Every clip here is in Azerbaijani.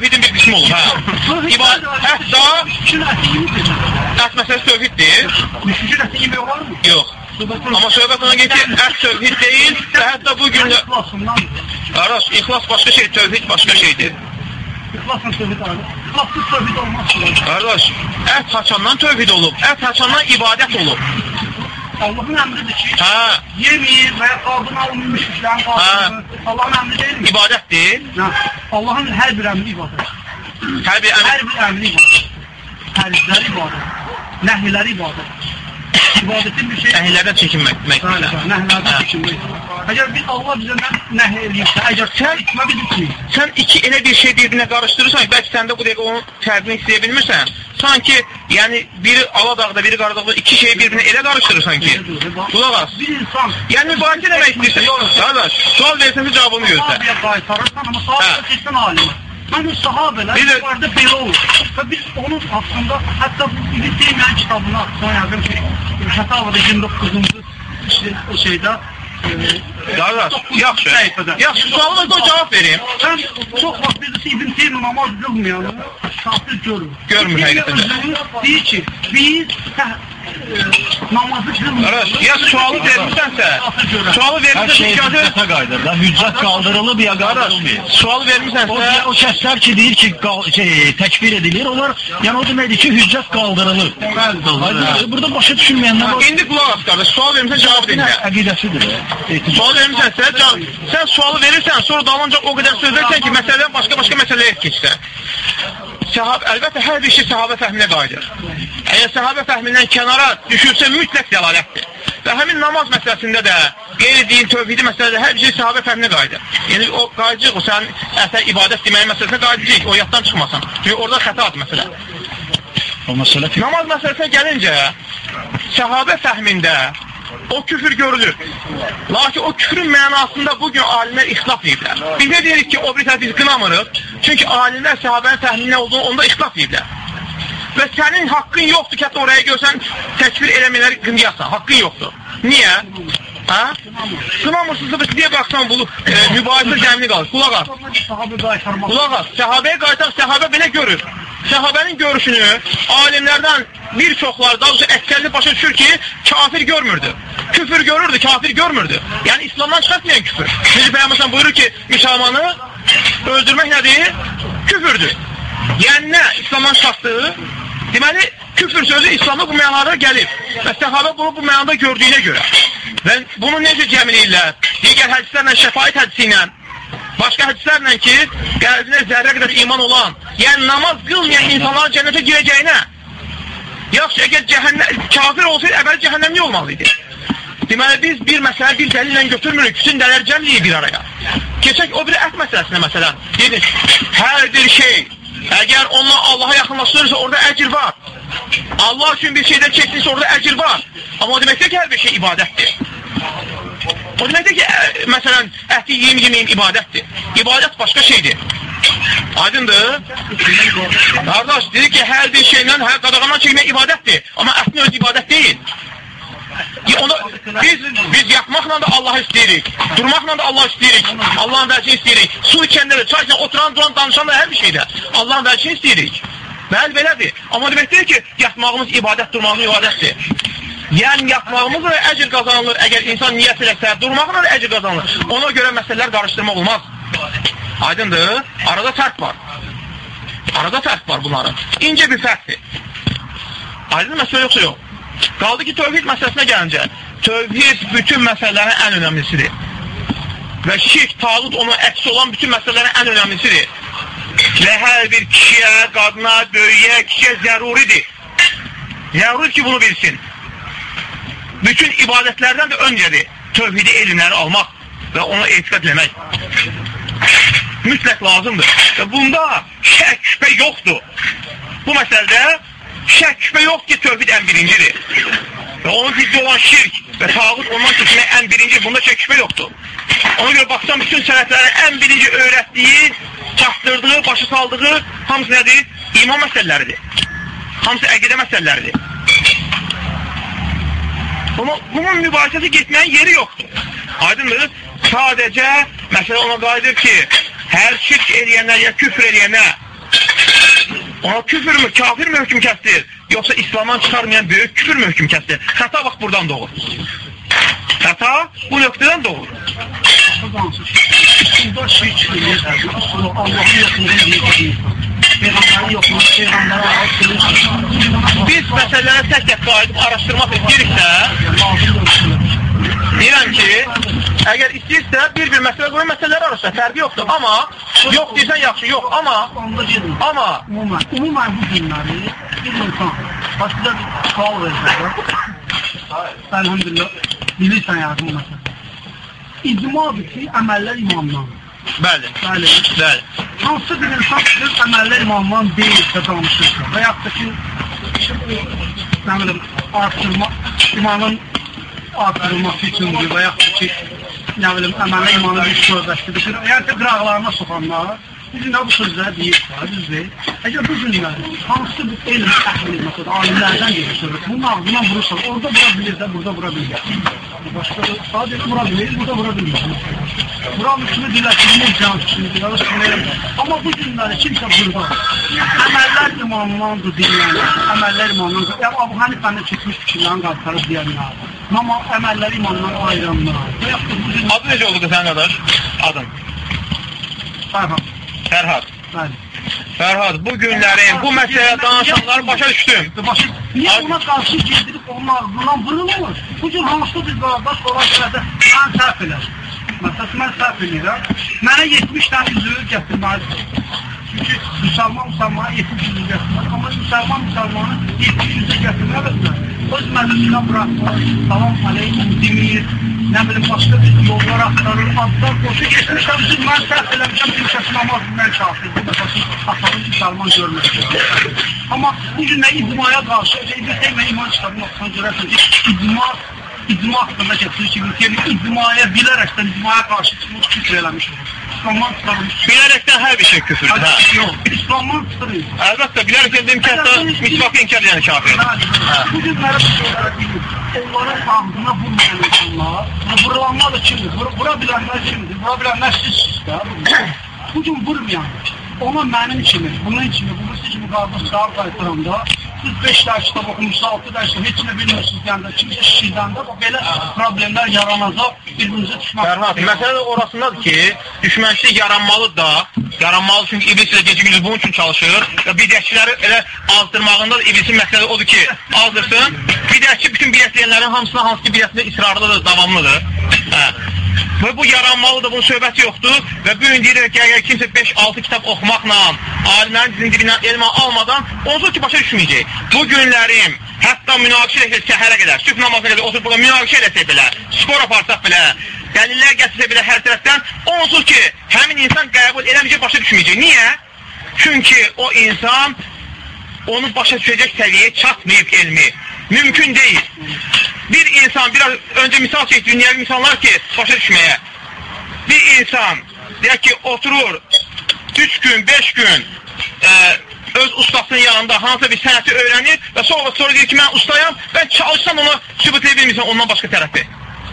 tövhidin bir qismi olur, hə. İbadət, hətta ət məsələsi tövhiddir. Müşrikün əti yemək var mı? Yox. Amma söhbət ona gedir ət tövhid deyil və hətta bu gün Qardaş, ixlas başqa şey, tövhid başqa şeydir. İxlasla tövhid alır. İxlassız tövhid olmaz. Qardaş, ət haçandan tövhid olub, ət haçandan ibadət olub. Allahın əmridir ki, Hə, yemeyin və ya qadın alınmış müşriklərin qadını. Allahın əmri deyilmi? ibadətdir. Hə. Allahın hər bir əmri ibadət. Hər bir əmr Hər bir əmri ibadət. Fərzləri ibadət. Nəhliləri ibadət. İbadətin bir şey əhillərdən çəkinmək demək. Nəhlərdən çəkinmək. Əgər biz Allah bizə nə nəhy eləyirsə, əgər sən etmə biz etməyik. Sən iki elə bir şey bir-birinə qarışdırırsan, bəlkə sən də bu dəqiqə onun fərqini istəyə bilmirsən. Sanki, yəni biri Aladağda, biri Qaradağda iki şeyi bir-birinə elə qarışdırırsan ki. Qulaq as. Bir insan Yəni mübarizə demək istəyirsən. Qardaş, sual versəsə cavabını gözlə. sahabəyə qaytarırsan, amma sahabə Hə. keçsən alimə. Mən o sahabələr Bir də- yukarıda belə olur. Və biz onun haqqında, hətta bu İbn Teymiyyə kitabına son yazdım ki, Fətavada 29-cu o şeydə e, Qardaş, yaxşı. səhifədə. Yaxşı, sualına da cavab verim. Sən çox vaxt birisi İbn Teymiyyə namaz qılmayanı kafir görür. Görmür həqiqətən Deyir ki, biz e, namazı. Qardaş, ya sualı vermisənsə, sualı şey icazə hüccete qayıdır da. Hüccət kaldırılıb ya qaldırılmıyor. sualı O, vermisənsə, o kəslər ki deyir ki şey, təkbir edilir, onlar yəni o deməkdir ki, hüccət qaldırılır. Aydın, burada başa düşülməyənlər var. indi qulaq as qardaş, sual vermisən cavab dinlə. əqidəsidir. Sual vermisənsə, cavab. Sən sualı verirsən, sonra dalınca o qədər söz versən ki, məsələdən başqa-başqa məsələyə keçsən. Səhab, əlbəttə hər bir şey səhabə fəhminə qayıdır. Əgər səhabə fəhmindən kənara düşürsə mütləq dəlalətdir. Və həmin namaz məsələsində də, qeyri-din, tövhidi məsələdə hər bir şey səhabə fəhminə qayıdır. Yəni o qayıdacaq, o sənin ətə ibadət deməyin məsələsinə qayıdacaq, o yaddan çıxmasan. Çünki orada xətadır məsələ. O məsələ Namaz məsələsinə gəlincə, səhabə fəhmində o küfür görülür. Lakin o küfrün mənasında bugün alimlər ixtilaf ediblər. Biz nə deyirik ki, o bir tərəf biz qınamırıq. Çünki alimlər səhabənin fəhminin nə olduğunu onda ixtilaf ediblər. Və sənin haqqın yoxdur ki, hətta oraya görsən təkfir eləmələri qınayasan. Haqqın yoxdur. Niyə? Hə? Qınamırsınızsa biz niyə baxsan bu e, mübahisə cəmli qalır? Qulaq as. Sahabə qaytarmaq. Qulaq as, səhabəyə qayıtaq, səhabə belə görür. Səhabənin görüşünü alimlərdən bir çoxları, daha doğrusu əksərli başa düşür ki, kafir görmürdü. Küfür görürdü, kafir görmürdü. Yəni İslamdan çıxartmayan küfür. Necə Peyğəmbər buyurur ki, müsəlmanı öldürmək nədir? Küfürdür. Yəni nə? İslamdan çıxartdığı Deməli, küfür sözü İslamda bu mənada gəlib. Və səhabə bunu bu mənada gördüyünə görə. Və bunu necə cəmləyirlər? Digər hədislərlə, şəfayət hədisi ilə, başqa hədislərlə ki, qəlbinə zərrə qədər iman olan, yəni namaz qılmayan insanların cənnətə girəcəyinə, yaxşı, əgər cəhənnəm, kafir olsaydı, əvvəl cəhənnəmli olmalıydı. Deməli, biz bir məsələ bir dəlillə götürmürük, bütün dəlilər cəmləyik bir araya. Keçək o bir ət məsələsinə məsələn. Dedik, hər bir şey, əgər onunla Allaha yaxınlaşdırırsa, orada əcr var. Allah üçün bir şeydən çəkdirsə, orada əcr var. Amma o deməkdir ki, hər bir şey ibadətdir. O deməkdir ki, ə, məsələn, əti yeyim, yeməyim ibadətdir. İbadət başqa şeydir. Aydındır? Qardaş, dedi ki, hər bir şeylə, hər qadağandan çəkmək ibadətdir. Amma ətin öz ibadət deyil. Onu, biz, biz yatmaqla da Allah istəyirik, durmaqla da Allah istəyirik, Allahın vəcini istəyirik, su içəndə də, çay içəndə, oturan, duran, danışan da hər bir şeydə Allahın vəcini istəyirik. Bəli, belədir. Amma demək deyil ki, yatmağımız ibadət, durmağımız ibadətdir. Yəni, yatmağımızla da əcr qazanılır, əgər insan niyyət eləsə, durmaqla da əcr qazanılır. Ona görə məsələlər qarışdırmaq olmaz. Aydındır? Arada fərq var. Arada fərq var bunların. İncə bir fərqdir. Aydın məsələ yoxsa yox. Qaldı ki, tövhid məsələsinə gəlincə, tövhid bütün məsələlərin ən önəmlisidir. Və şirk, tağut onun əksi olan bütün məsələlərin ən önəmlisidir. Və hər bir kişiyə, qadına, böyüyə, kişiyə zəruridir. Zəruridir ki, bunu bilsin. Bütün ibadətlərdən də öncədir tövhidi elmləri almaq və ona etiqat eləmək. Mütləq lazımdır. Və bunda şək, şübhə yoxdur. Bu məsələdə şək, şübhə yox ki, tövhid ən birincidir. Və onun ziddi olan şirk və tağut ondan keçmək ən birinci, bunda şək, şübhə yoxdur. Ona görə baxsan, bütün sənətlərin ən birinci öyrətdiyi, çatdırdığı, başa saldığı hamısı nədir? İman məsələləridir. Hamısı əqidə məsələləridir. Bunun, bunun mübahisəsi getməyin yeri yoxdur. Aydındır? Sadəcə məsələ ona qayıdır ki, hər şirk eləyənə ya küfr eləyənə Ona küfür mü, kafir mi hökm kəsdir? Yoxsa İslamdan çıxarmayan böyük küfür mü hökm kəsdir? Xəta bax buradan doğur. Xəta bu nöqtədən doğur. Biz məsələləri tək-tək qayıdıb araşdırmaq istəyiriksə, deyirəm ki, əgər istəyirsə bir-bir məsələ qoyun, məsələlər arasında fərqi yoxdur. Amma, yox deyirsən yaxşı, yox. Amma, Onda gedin. amma Ümumən, ümumən bu günləri bir insan başqa bir sual verirsə, əlhamdülillah, bilirsən yazım məsələn. İcmadır ki, əməllər imamdan. bəli, Bəli. bəli. Hansı bir insan sırf əməllər imamdan deyilsə danışırsa və yaxud da ki, nə bilim, artırma, imamın artırılması üçündür və yaxud da ki, nə bilim, əməllər imanı bir sözləşdirir. Yəni ki, qıraqlarına soxanlar, Bizim də bu sözləri deyirsə, düzdür. Əgər bu günləri hansı bir elm əhli, məsələn, alimlərdən deyirsə, bunun ağzına vurursa, orada vura bilir də, burada vura bilmir. Başqa da sadəcə vura bilir, burada vura bilmir. Buranın üstünü diləşdirmək can üstünü diləşdirmək. Amma bu günləri kimsə burada əməllər imanındandır deyənlər, əməllər imanından, yəni Abu Hanifənin çıxmış fikirlərini qalxarıb deyənlər, amma əməlləri imandan ayıranlar. Və yaxud da bu gün Adı necə oldu sənin qardaş? Adın. Fərhad, Fərhad. bəli. Fərhad, bu günlərin, bu məsələyə danışanları başa düşdüm. Başı, niyə ona qarşı gedirib onun ağzından vurulmur? Bu gün hansı bir qardaş olan sırada mən səhv elədim. Məsələn, mən səhv eləyirəm. Mənə 70 dənə üzüyü gətirməlidir. Çünki müsəlman müsəlmana 70 üzüyü gətirməlidir. Amma müsəlman müsəlmanı 70 üzüyü gətirməlidir. Öz məclisinə buraxmır, salam aleykum demir, nə bilim başqa bir yollar axtarır, adlar qoşu getmişəm, siz mən səhv eləmişəm, kimsəsi namazından kafir. Bu məsələn, atanın müsəlman görmüşdür. Amma bu gün nə icmaya qarşı, İbn Teymiyyə iman kitabını oxusan görərsiniz icma icma haqqında gətirir ki, icmaya bilərəkdən icmaya qarşı çıxmış küfr eləmiş olur. İslamdan çıxarılmış. Bilərəkdən hər bir şey küfürdür, hə. Yox, İslamdan çıxırır. Əlbəttə, bilərəkdən deyim ki, hətta misvaq inkar edən kafir. Bu günləri bu şeylərə bilir. Onların ağzına vurmayan insanlar, və vurulanlar da kimdir? Vur, vura bilənlər kimdir? Vura bilənlər sizsiniz də. Bu gün vurmayan, ona mənim kimi, bunun kimi, bunun kimi qardaş çağır qaytaranda, siz 5 dərs kitab oxumusunuz, 6 dərs heç nə bilmirsiniz deyəndə, kimsə şişirdəndə belə problemlər yaranacaq, birbirinizi düşmək. Fərhad, məsələ orasındadır ki, düşmənçilik yaranmalıdır da, yaranmalı çünki iblis ilə gecə gündüz bunun üçün çalışır və bidətçiləri elə azdırmağında da iblisin məsələsi odur ki, azdırsın, bidətçi bütün bidətləyənlərin hamısına hansı ki bidətində israrlıdır, davamlıdır. Hə. Və bu yaranmalıdır, bunun söhbəti yoxdur və bu gün deyirik ki, əgər kimsə 5-6 kitab oxumaqla, alimlərin zindibindən elmə almadan, onsuz ki, başa düşməyəcək. Bu günlərim, hətta münaqişə edəcək səhərə qədər, sübh namazına qədər oturub burada münaqişə edəcək belə, spor aparsaq belə, dəlillər gətirsə belə hər tərəfdən, onsuz ki, həmin insan qəbul eləməyəcək, başa düşməyəcək. Niyə? Çünki o insan onu başa düşəcək səviyyəyə çatmayıb elmi. Mümkün deyil. İnsan, biraz önce misal çek, dünyevi misallar ki başa düşmeye. Bir insan, deyək ki, oturur 3 gün, 5 gün e, öz ustasının yanında hansısa bir sənəti öyrənir və sonra sonra deyir ki, mən ustayam, mən çalışsam ona sübut edə bilmirsən ondan başqa tərəfi.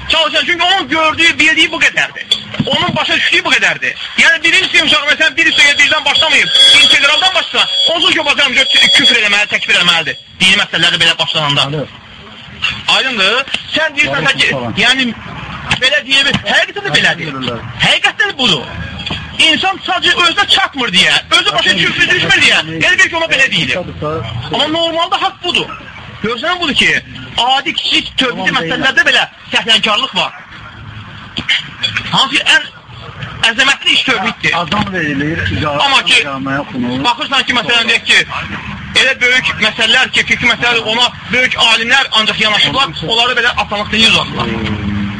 Çalışan çünki onun gördüyü, bildiği bu qədərdir. Onun başa düşdüyü bu qədərdir. Yəni birinci uşaq məsələn bir üstəyə birdən başlamayıb, integraldan başlasın, onsuz ki bacarım küfr eləməli, təkbir eləməlidir. Dini məsələlərdə belə başlananda. Aydındır. Sən deyirsən ki, yəni belə deyilir, həqiqətən də belədir. Həqiqətən də budur. İnsan sadəcə özünə çatmır deyə, özü başa düşmür, düşmür deyə, elə bir ki, ona belə deyilir. Amma normalda haqq budur. Görsən budur ki, adi kiçik tövhidi məsələlərdə belə səhlənkarlıq var. Hansı ki, ən əzəmətli iş tövhiddir. Adam verilir, icazə Amma ki, oxunur. baxırsan ki, məsələn, deyək ki, elə böyük məsələlər ki, fikri məsələlər ona böyük alimlər ancaq yanaşırlar, onları belə asanlıqda yüz atırlar.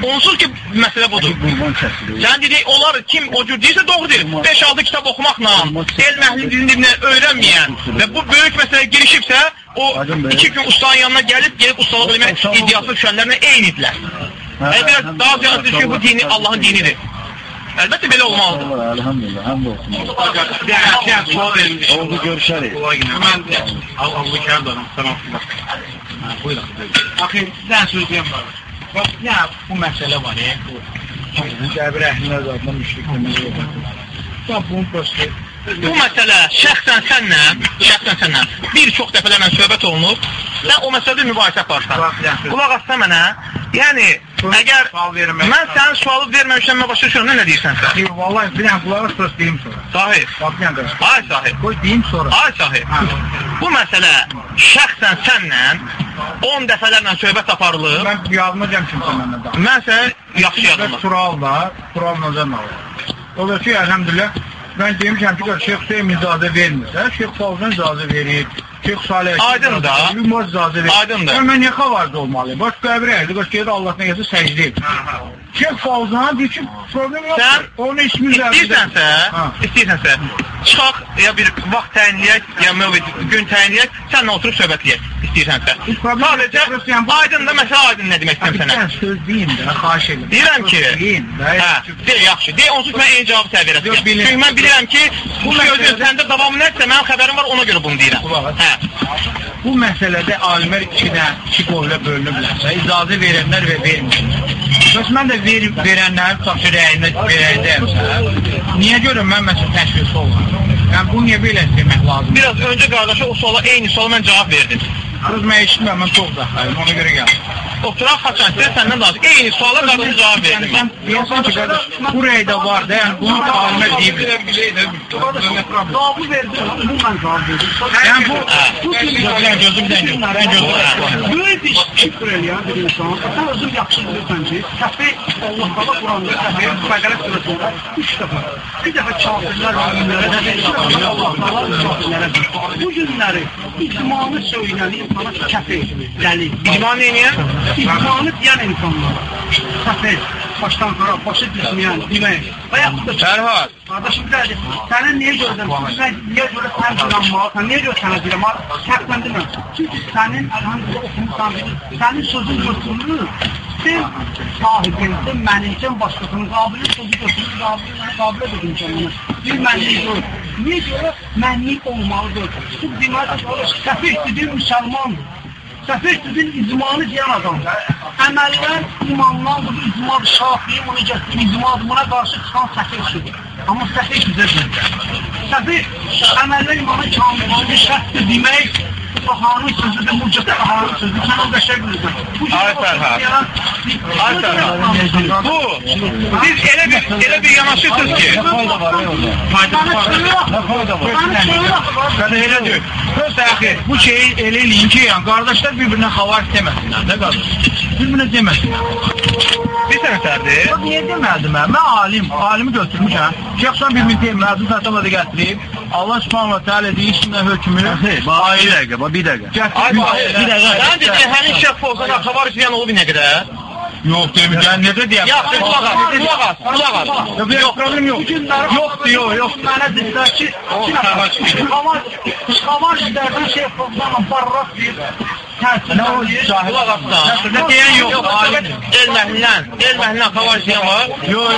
Onsuz ki, məsələ budur. Sən dedik, onlar kim o cür deyirsə doğrudur. 5-6 kitab oxumaqla, elm əhli dilindən öyrənməyən və bu böyük məsələyə girişibsə, o iki gün ustanın yanına gəlib, gelib ustalıq eləmək iddiasına düşənlərlə eynidirlər. Yəni, biraz daha ziyarət ki, bu dini Allahın dinidir. Əlbəttə belə olmalıdır. Allah, Elhamdülillah, həmd olsun. Oldu, görüşərik. Mən Allah kərdanım, salam. Buyurun. Axı, sizdən söz deyəm var. Bax, nə bu məsələ var? Bu Qəbir əhlinə zadına müşrik demək yox. Bax, bunun prosta bu məsələ şəxsən sənlə, şəxsən sənlə bir çox dəfələrlə söhbət olunub, sən o məsələdə mübahisə aparsan. Qulaq assa mənə, yəni əgər mən sənin sualı verməmişəm, mən başa düşürəm, nə deyirsən sən? Yox, vallahi qulaq as, sonra deyim sonra. Sahib, Bax, ay sahib, Qoy deyim sonra. ay sahib. Bu məsələ şəxsən sənlə 10 dəfələrlə söhbət aparılıb, Mən yazmayacağım kimsə məndən daha. mən səni yaxşı yadımda. sual var, sual nazar var. O da ki, əlhəmdülillah, mən demişəm ki, Şeyx Hüseyin icazə vermirsə, Şeyx Favzan icazə verir, Şeyx Salih Aydın da. Ümmet icazə verir. Aydın da. Mən niyə xavarda olmalıyım? Baş əyildi, baş gedir Allah'tan gəlsə səcdə edir. Şeyx Favzan deyir ki, problem yoxdur. Onun üzərində. İstəyirsənsə, istəyirsənsə, çıxaq ya bir vaxt təyinləyək, ya mövcud gün təyinləyək, sənlə oturub söhbətləyək, istəyirsənsə. Heç problem yox. Sadəcə aydın da məsələ aydın nə demək istəyirəm sənə. söz deyim də, xahiş edirəm. Deyirəm ki, hə, de yaxşı, de onsuz mən eyni cavabı sənə verəcəm. Çünki mən bilirəm ki, bu sözün səndə davamı nəsə, mənim xəbərim var, ona görə bunu deyirəm. Hə. Bu məsələdə alimlər ikidə, iki qovlə bölünüblərsə, icazə verənlər və verməyənlər. Bəs mən də ver, verənlərin tutaq rəyinə verəcəyimsə, niyə görə mən məsələn təşvik olmam? Yəni bunu niyə belə demək lazımdır? Biraz öncə qardaşa o suala eyni suala mən cavab verdim. Qız mən eşitmirəm, mən çox daxayım, ona görə gəldim. Oturaq xaçan sizə səndən danış. Eyni suala qardaşa cavab Yəni verdim. sən deyirsən ki, qardaş, bu rəydə var da, yəni bunu alimlər deyiblər. Cavabı verdim, ümumən cavab verdim. Yəni bu, Bu Gözüm, gözüm dəyir, mən gözüm Böyük bir şükür eləyən bir insan. Sən özün yaxşı bilirsən ki, təfi Allah qala Quranda təfi Bəqərə surəsində üç dəfə. Bir dəfə kafirlər müminlərə, bir dəfə Allah qala kafirlərə. Bu günləri icmanı söyləyən insana kəfi, dəli. İcma neyniyən? İcmanı deyən insanlar. Təfi, başdan qara, başı düşməyən, demək. Və yaxud da Fərhad, Qardaşım dəli, sənin niyə görürəm? Sən niyə görə sən inanmalısan? Niyə görə sənə deyirəm? Şəxsən demirəm. Çünki sənin əlhamdülillah oxumusan, sənin sözün götürülür. Sən sahibinsin, mənimsin, başqasının qabiliyyət sözü götürülür, qabiliyyət qabiliyyət edin. Bir mənlik gör. Niyə görə mənlik olmalıdır? Bu demək səfih dediyin müsəlmandır. Səfih dediyin icmanı deyən adamdır. Əməllər imandan bu icma şafiyi bunu gətirir, icma buna qarşı çıxan səfihdir. Amma səfih güzəldir. Səfih əməllər imanı kamil şərtdir demək Bahanın sözüdür, mücədə bahanın sözüdür. Sən o qəşəng bilirsən. Ay Fərhad. Ay Fərhad. Bu, siz elə bir, elə bir yanaşırsınız ki. Bana çığıraq. Qardaş elə deyil. Öz əxi, bu şeyi elə eləyin ki, qardaşlar bir-birinə xavar deməsinlər də qardaş. Bir-birinə deməsinlər. Bir sənətlərdir. O niyə demədim mən? Mən alim, alimi götürmüşəm. Şeyxsan bir min deyim, məzun fətva da gətirib. Allah Subhanahu taala deyir içində hökmü. Bax, bir dəqiqə, bax, bir dəqiqə. Ay Bir dəqiqə. Sən dedin, həmin şəxs olsan, xabar istəyən olub nə qədər? Yox deməyəcəm, necə deyəm? Yaxşı, qulaq as, qulaq as, qulaq as. Yox, yox, problem yox. Yoxdur, yox, yox. Mənə dedilər ki, xavar, xavar işlərdən şey fazla barrak deyir. Assan. Nə deyən yox, el məhlindən, el məhlindən xabar istəyən var.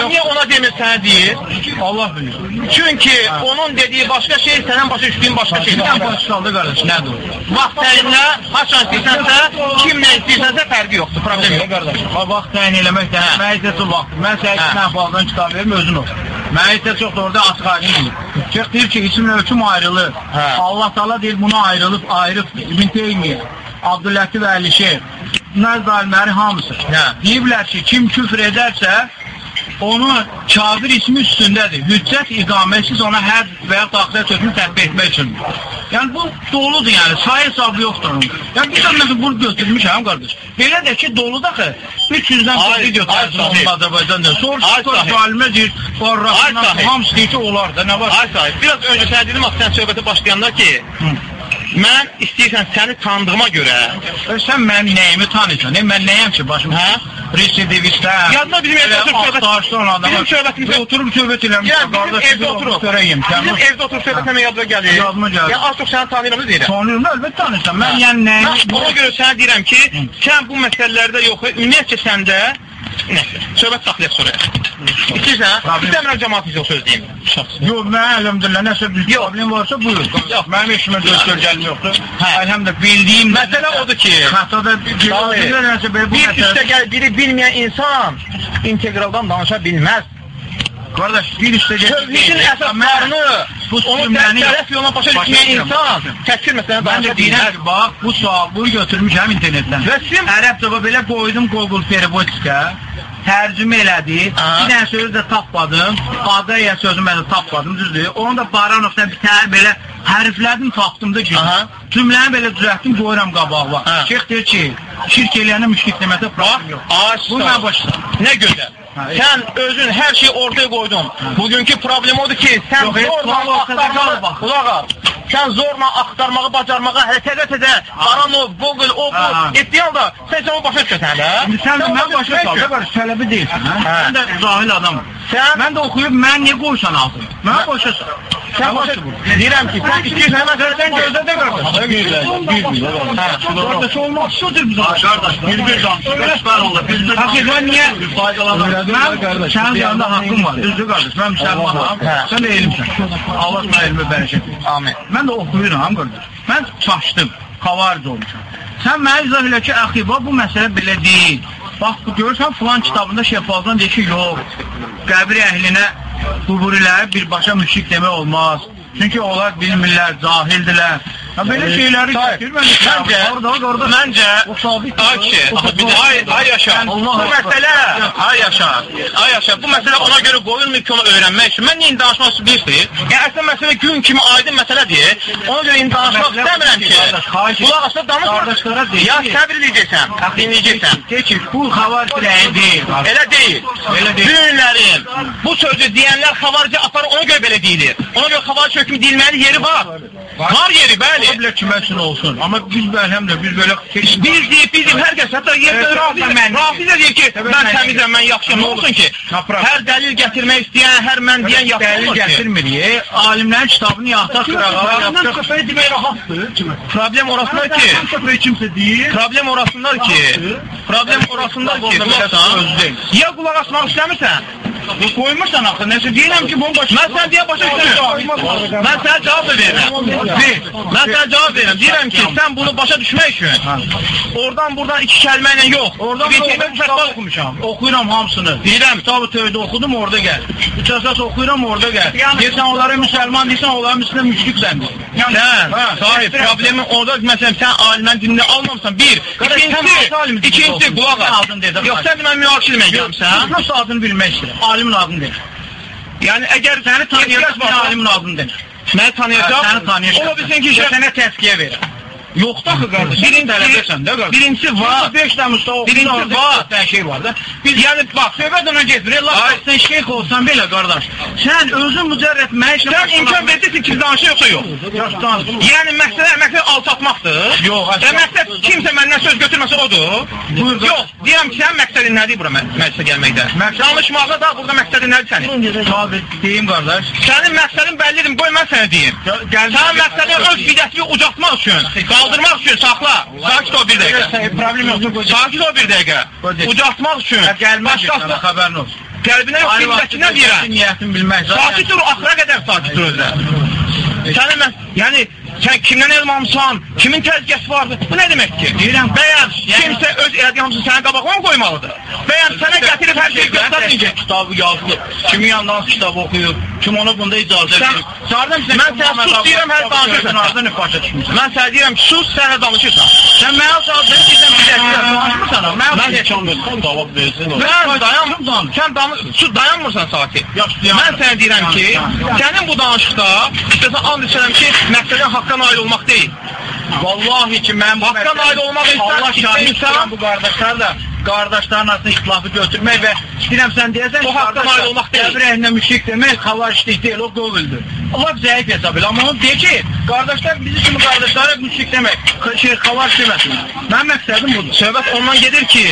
Niyə ona demir sənə deyir? Allah bilir. Çünki onun dediyi başqa şey, sənin başa düşdüyün başqa şey. Bir dənə baş saldı qardaş, nədir? Vaxt təyinlə, haçan istəyirsənsə, kimlə istəyirsənsə fərqi yoxdur, problem Yox qardaş. Vaxt təyin eləmək də isə vaxt. Mən Hə. 8 mən fazladan kitab verim özün oxu. Mən isə çox da orada açıq aydın. Şeyx deyir ki, isim ölçüm ayrılır. Hə. Allah Taala deyir bunu ayrılıb ayrıb İbn Teymiyyə, Abdüllatif və Əli Şeyx. Bunlar zalimləri hamısı. Hə. Deyiblər ki, kim küfr edərsə onu kafir ismi üstündədir. Hüccət iqamətsiz ona həd və ya daxilət hökmü tətbiq etmək üçün. Yəni bu doludur yəni, sayı hesabı yoxdur onun. Yəni bir dənə bunu götürmüşəm qardaş. Belə də ki dolu da ki 300-dən çox video tərcümə Azərbaycanda. Sonra zalimə deyir, sahib. hamısı deyir ki olar da nə var? Ay sahib, biraz öncə sənə dedim axı sən söhbətə başlayanda ki, Hı. Mən istəyirsən səni tanıdığıma görə, Sən mənim nəyimi tanıyırsan? E, mən nəyəm ki başım? Hə? Residivistə. Yadına bizim evdə oturub söhbət- Axtarışdan adama. bizim söhbətimizdə- oturub söhbət eləmişəm. qardaş, evdə oturub, Görəyim. bizim evdə oturub söhbət etmək yadıma gəlir. Yadıma gəlir. Yəni az çox səni tanıyıram deyirəm. Tanıyırım da əlbəttə tanıyırsan. Mən Hə. yəni nəyimi... Ona görə sənə deyirəm ki, sən bu məsələlərdə yox, ümumiyyətcə səndə nəsə, söhbət saxlayaq sonra. İstəyirsən, istəmirəm cəmaat üçün söz deyim. Yox, mən əlhamdülillah nəsə bir problem varsa buyur. Yox. Mənim işimə göz görgəlim yoxdur. Hə. Əlhamdülillah bildiyim Məsələ odur ki, Xətada bir nəsə belə bu bir məsələ- üstə gəl biri bilməyən insan inteqraldan danışa bilməz. Qardaş, bir üstə Tövhidin əsaslarını, bu cümləni tərəf yoluna başa başa düşməyən insan başa Mən də danışa ki, bax, bu sual, bunu götürmüşəm internetdən. Və sizin Ərəbcəbə belə qoydum Google Perevodiskə, tərcümə elədi. Bir dənə sözü də tapmadım. Adaya sözü mən də tapmadım, düzdür? Onu da Baranovdan bir tər belə hərflədim, tapdım da ki. Cümləni belə düzəltdim, qoyuram qabağa. Şeyx deyir ki, şirk eləyənə müşrik deməkdə problem yox. Bu mən başlayıram. Ne güzel. Sen özün her şeyi ortaya koydun. Bugünkü problem odur ki hiç zorla bak. kulak al. Sen zorla aktarmağı, bacarmağı, hele teze teze, Arano, Google, o bu, ettiğin anda sen sen onu başa düşürsən də. İndi sən də mən başa üçün. qardaş, tələbi deyilsən, hə? Hə. Sən də cahil adamım. Sən, Mən də oxuyub, mən niyə qoysan altını? Mən başa sal. Sen başa Deyirəm ki, sen istəyirsən hemen sözdən gözlə də qardaş. Qardaş olmaz, şudur biz Qardaş, bir bir danışıq, ben olur. Hakikaten niye? Mən, sənin yanında haqqım var. Düzdür qardaş, mən müsəlmanam. Sən də elmsən. Allah sana elmi bərəkət. Amin. Mən də oxuyuram qardaş. Mən çaşdım, kavaric olmuşam. Sən mənə izah elə ki, əxi, bu məsələ belə deyil. Bax, görürsən filan kitabında şeffafdan deyir ki, yox, qəbir əhlinə quburiləri birbaşa müşrik demək olmaz. Çünki onlar bilmirlər, cahildirlər. Ha, belə şeyləri Sahib, gətir, mən də Məncə, orada, orada. məncə, O sabit. ay kişi, O sabit. ay, ay yaşa. Allah bu məsələ, ay yaşa, ay yaşa, bu məsələ ona görə qoyulmur ki, onu öyrənmək üçün. Mən indi danışmaq istəyirsiniz? Yəni, əslində məsələ gün kimi aydın məsələdir. Ona görə indi danışmaq istəmirəm ki, Qulaq asıb danışma. Ya səbr edəcəksən, dinləyəcəksən. De ki, bu xavaric rəyi deyil. Elə deyil. Elə deyil. Düyünlərin bu sözü deyənlər xavaricə atar ona görə belə deyilir. Ona görə xavaric hökmü deyilməli yeri var. Var yeri, Ola bəli. bilər kimə üçün olsun. Amma biz bəlhəmlə biz belə Biz deyib, bizim hər kəs, hətta yerdə Evet, Rafiz mən- Rafiz də deyir ki, mən təmizəm, mən yaxşıyam. Olsun ki? Hər dəlil gətirmək istəyən, hər mən deyən yaxşı dəlil olur ki. gətirmirik. Alimlərin kitabını yaxtaq qırağa yapacaq. köpəyi demək rahatdır. Problem orasındadır ki, köpəyi kimsə deyir. problem orasındadır ki, problem orasındadır ki, qulaqsan, ya qulaq asmaq istəmirsən, Bu qoymursan axı. Nəsə deyirəm ki, bunu başa. Mən sənə deyə başa düşürəm. Mən sənə cavab verirəm. Mən sənə cavab verirəm. Deyirəm ki, sən bunu başa düşmək üçün oradan buradan iki kəlmə ilə yox. Oradan bir kəlmə kitab oxumuşam. Oxuyuram hamısını. Deyirəm, Kitabı tövhid oxudum orada gəl. Üç əsas oxuyuram orada gəl. Deyirsən onlara müsəlman deyirsən onların üstünə müşriksən. Sən, hə, sahib, problemin orada məsələn sən alimən dinini almamısan. Bir, ikincisi oxudun? qulaq as. Yox, sən mən mühakimə Sən gəlmisən. nasıl adını bilmək istəyirəm? Alimin adını de. Yəni əgər Səni bir alimin adını de. məni tanıyacaq. Səni tanıyacaq. Ola bilsin ki, Sənə təzkiyə verirəm. Yoxdur axı qardaş. Birinci- tələbəsən də qardaş. Birincisi var. 5 dənə usta oxudu. Birincisi orada var. dənə şey var da. Biz yəni bax, Söhbət ona gedir. Allah sən şeyx olsan belə qardaş. Sən özün mücərrət məişlə sən imkan verirsən ki, danışa yoxsa yox. Yaşdan. Yəni məqsəd məqsəd alçatmaqdır. Yox, Və əsla. məqsəd kimsə məndən söz götürməsə odur. Yox, deyirəm ki, sənin məqsədin nədir bura mə- məclisə gəlməkdə? Danışmaqda da burada məqsədin nədir sənin? Cavab et, deyim qardaş. Sənin məqsədin bəllidir, qoy mən sənə deyim. Sənin məqsədin öz bidətini ucaltmaq üçün, qaldırmaq üçün saxla. Sakit ol bir dəqiqə. Problem qoy. Sakit ol bir dəqiqə. Ucaltmaq üçün. Başqası başqasına xəbərin olsun. qəlbinə yox, bidətinə deyirəm. Niyyətini bilmək. Sakit dur, axıra qədər sakit dur özlə. Sənin mən, yəni sən kimdən elm almısan, kimin təzgəsi vardı? Bu nə deməkdir? Deyirəm, Bəyəm, yəni- kimsə öz hamısını sənin qabağına mı qoymalıdır? Bəyəm, sənə gətirib hər şeyi göstərməyəcək. Kitabı yazdı. Kimin yanından kitab oxuyur. Kim ona bunda icazə verir. Səni. Mən sənə sus deyirəm, hər danışırsan. Hardan nə başa düşmüsən? Mən sənə deyirəm sus, sənə danışırsan. Sən mənə çağırdın, deyirsən bir dəqiqə danışmırsan. Mən Mən heç olmur. Cavab versin. Sən dayan, sən sus, dayanmırsan sakit. Yaxşı, Mən sənə deyirəm ki, sənin bu danışıqda, istəsən and içərəm ki, məqsədin haqqa nail olmaq deyil. Vallahi ki mən Haqqa nail olmaq istər- Allah şahid istəyirəm bu qardaşlar da qardaşların arasında ixtilafı götürmək və istəyirəm sən deyəsən haqqa nail olmaq deyil. Qəbir əhlinə müşrik demək xavarişlik deyil, o qovuldur. Allah zəif hesab elə. Amma onu de ki, qardaşlar bizi kimi qardaşlara müşrik demək, şey xavariş deməsin. Mənim məqsədim budur. Söhbət ondan gedir ki,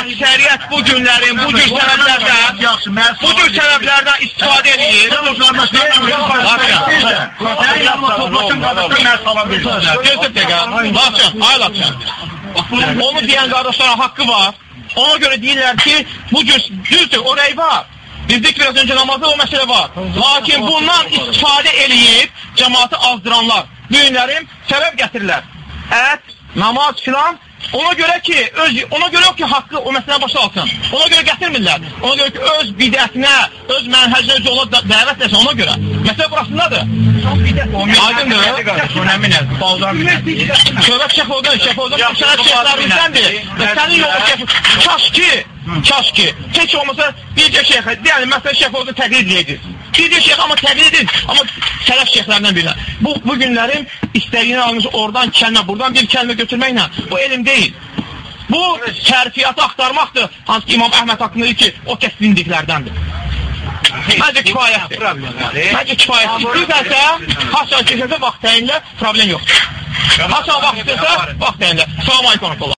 əksəriyyət bu günlərin, bu cür səbəblərdən, bu cür səbəblərdən istifadə edir. Verirsən. Gözlə dəqiqə, Laçın, ay Laçın. Onu deyən qardaşların haqqı var. Ona görə deyirlər ki, bu cür düzdür, o rəy var. Bildik biraz öncə namazda o məsələ var. Lakin bundan istifadə eləyib cəmaatı azdıranlar, müminlərin səbəb gətirirlər. Ət, namaz filan ona görə ki, öz ona görə yox ki, haqqı o məsələ başa alsın. Ona görə gətirmirlər. Ona görə ki, öz bidətinə, öz mənhəcinə yola dəvət etsin ona görə. Məsələ burasındadır. Aydındır. Önəmi nədir? Baldan Söhbət şəfodan, şəfodan sənət şeyxlərimizdəndir. Və sənin yolun şəf... Kaş ki, kaş ki, heç olmasa bircə şeyxə, yəni məsələn şəfodan təqlid edəcək. Bircə şeyx amma təqlid edin, amma sələf şeyxlərindən birinə. Bu, bu günlərim istəyini almış oradan kəlmə, buradan bir kəlmə götürməklə, bu elm deyil. Bu şərfiyyatı axtarmaqdır. Hansı ki, İmam Əhməd haqqında deyir ki, o kəs zindiklərdəndir. Məncə kifayətdir. Məncə kifayətdir. İstəyirsə, haçan keçərsə vaxt təyinlə problem yoxdur. Haçan vaxt istəyirsə, vaxt təyinlə. Salam aleykum.